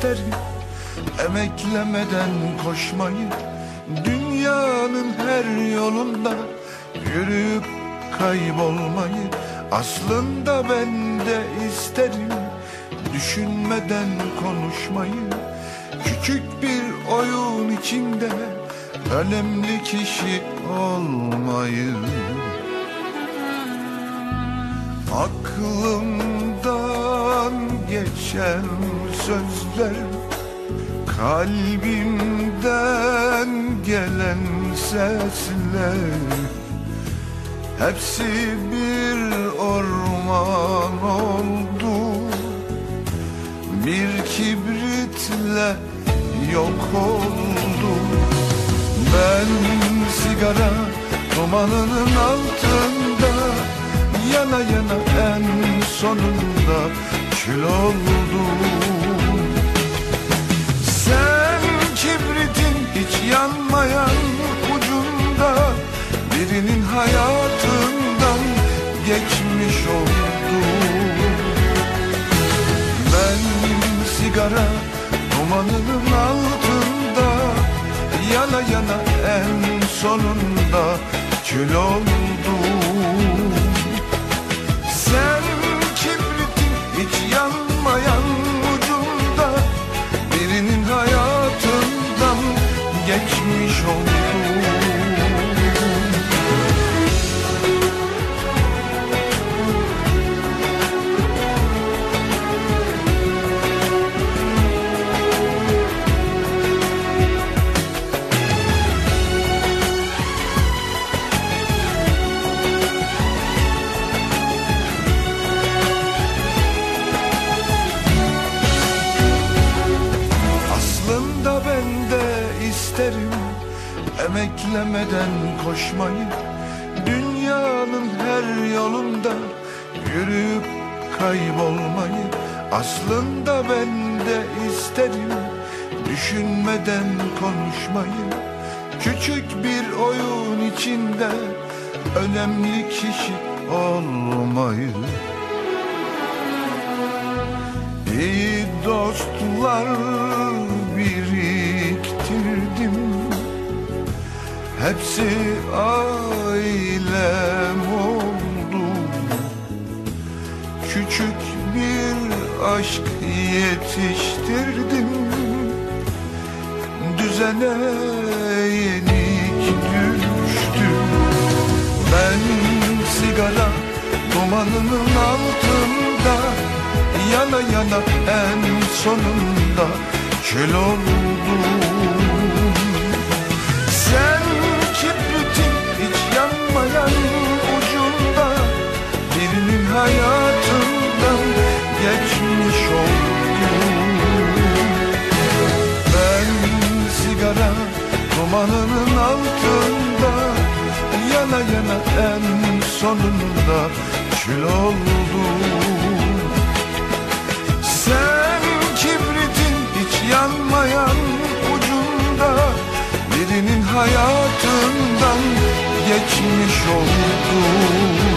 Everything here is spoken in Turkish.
isterim Emeklemeden koşmayı Dünyanın her yolunda Yürüyüp kaybolmayı Aslında ben de isterim. Düşünmeden konuşmayı Küçük bir oyun içinde Önemli kişi olmayı. Aklımdan geçen sözler Kalbimden gelen sesler. Hepsi bir orman oldu. Bir kibritle yok oldu. Ben sigara dumanının altında Yana yana en sonunda kül oldum yanmayan ucunda Birinin hayatından geçmiş oldum Ben sigara dumanının altında Yana yana en sonunda kül oldum geçmiş oldum Aslında ben de isterim Emeklemeden koşmayı. Dünyanın her yolunda Yürüyüp kaybolmayı. Aslında ben de isterim Düşünmeden konuşmayı. Küçük bir oyun içinde Önemli kişi olmayı. İyi dostlar Hepsi ailem oldu. Küçük bir aşk yetiştirdim. Düzene yenik düştüm. Ben sigara dumanının altında Yana yana en sonunda kül oldum dumanının altında Yana yana en sonunda kül oldum sen kibritin hiç yanmayan ucunda Birinin hayatından geçmiş oldun